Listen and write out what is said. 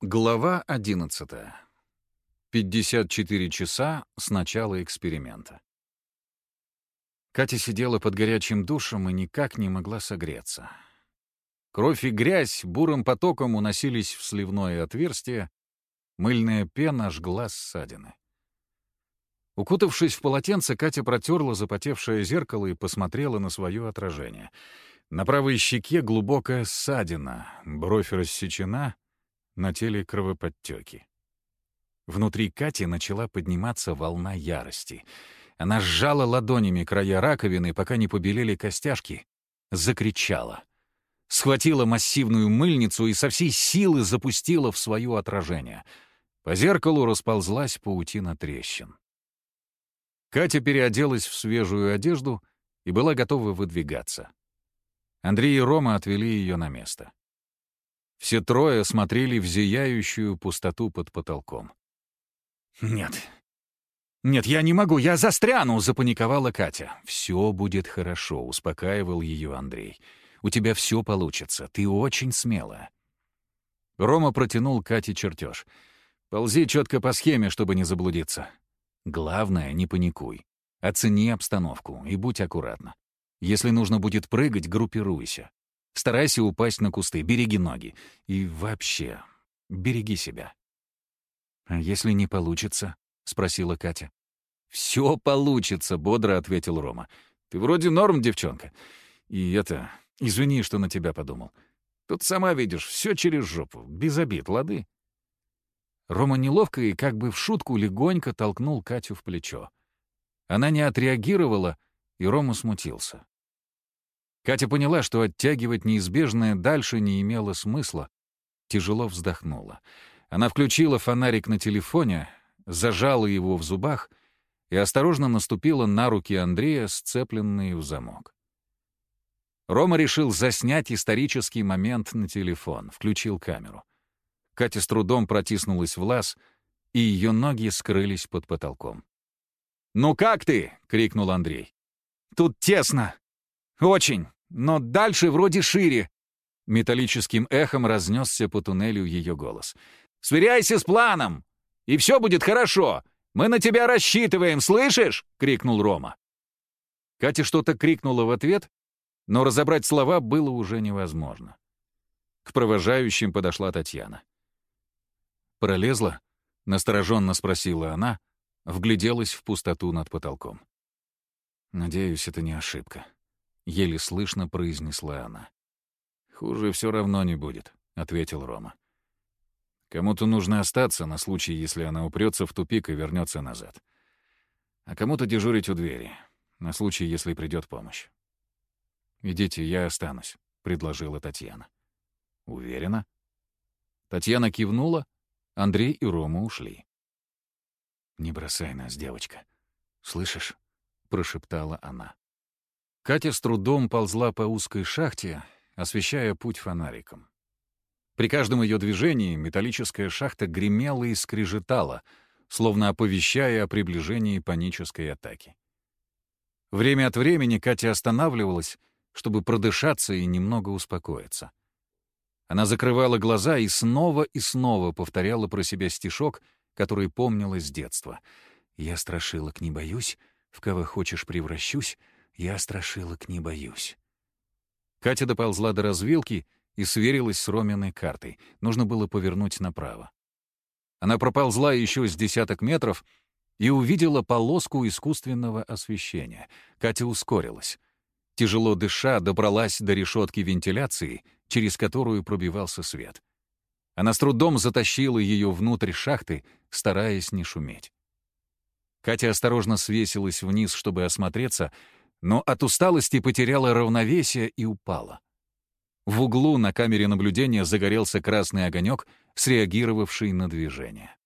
Глава 11. 54 часа с начала эксперимента. Катя сидела под горячим душем и никак не могла согреться. Кровь и грязь бурым потоком уносились в сливное отверстие, мыльная пена жгла ссадины. Укутавшись в полотенце, Катя протерла запотевшее зеркало и посмотрела на свое отражение. На правой щеке глубокая ссадина, бровь рассечена — на теле кровоподтеки. Внутри Кати начала подниматься волна ярости. Она сжала ладонями края раковины, пока не побелели костяшки, закричала. Схватила массивную мыльницу и со всей силы запустила в свое отражение. По зеркалу расползлась паутина трещин. Катя переоделась в свежую одежду и была готова выдвигаться. Андрей и Рома отвели ее на место. Все трое смотрели в зияющую пустоту под потолком. «Нет. Нет, я не могу, я застряну!» — запаниковала Катя. «Все будет хорошо», — успокаивал ее Андрей. «У тебя все получится, ты очень смелая». Рома протянул Кате чертеж. «Ползи четко по схеме, чтобы не заблудиться. Главное, не паникуй. Оцени обстановку и будь аккуратна. Если нужно будет прыгать, группируйся. Старайся упасть на кусты, береги ноги. И вообще, береги себя. «А если не получится?» — спросила Катя. «Все получится», — бодро ответил Рома. «Ты вроде норм, девчонка. И это... Извини, что на тебя подумал. Тут сама видишь, все через жопу, без обид, лады?» Рома неловко и как бы в шутку легонько толкнул Катю в плечо. Она не отреагировала, и Рома смутился. Катя поняла, что оттягивать неизбежное дальше не имело смысла. Тяжело вздохнула. Она включила фонарик на телефоне, зажала его в зубах и осторожно наступила на руки Андрея, сцепленные в замок. Рома решил заснять исторический момент на телефон, включил камеру. Катя с трудом протиснулась в лаз, и ее ноги скрылись под потолком. «Ну как ты?» — крикнул Андрей. «Тут тесно. Очень но дальше вроде шире». Металлическим эхом разнесся по туннелю ее голос. «Сверяйся с планом, и все будет хорошо. Мы на тебя рассчитываем, слышишь?» — крикнул Рома. Катя что-то крикнула в ответ, но разобрать слова было уже невозможно. К провожающим подошла Татьяна. «Пролезла?» — настороженно спросила она, вгляделась в пустоту над потолком. «Надеюсь, это не ошибка», еле слышно произнесла она. «Хуже все равно не будет», — ответил Рома. «Кому-то нужно остаться на случай, если она упрется в тупик и вернется назад. А кому-то дежурить у двери, на случай, если придет помощь. «Идите, я останусь», — предложила Татьяна. «Уверена?» Татьяна кивнула, Андрей и Рома ушли. «Не бросай нас, девочка. Слышишь?» — прошептала она. Катя с трудом ползла по узкой шахте, освещая путь фонариком. При каждом ее движении металлическая шахта гремела и скрежетала, словно оповещая о приближении панической атаки. Время от времени Катя останавливалась, чтобы продышаться и немного успокоиться. Она закрывала глаза и снова и снова повторяла про себя стишок, который помнила с детства. «Я страшилок не боюсь, в кого хочешь превращусь, я страшилок не боюсь. Катя доползла до развилки и сверилась с Роминой картой. Нужно было повернуть направо. Она проползла еще с десяток метров и увидела полоску искусственного освещения. Катя ускорилась. Тяжело дыша, добралась до решетки вентиляции, через которую пробивался свет. Она с трудом затащила ее внутрь шахты, стараясь не шуметь. Катя осторожно свесилась вниз, чтобы осмотреться, но от усталости потеряла равновесие и упала. В углу на камере наблюдения загорелся красный огонек, среагировавший на движение.